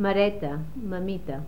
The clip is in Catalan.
Mareta, mamita.